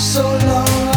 so long.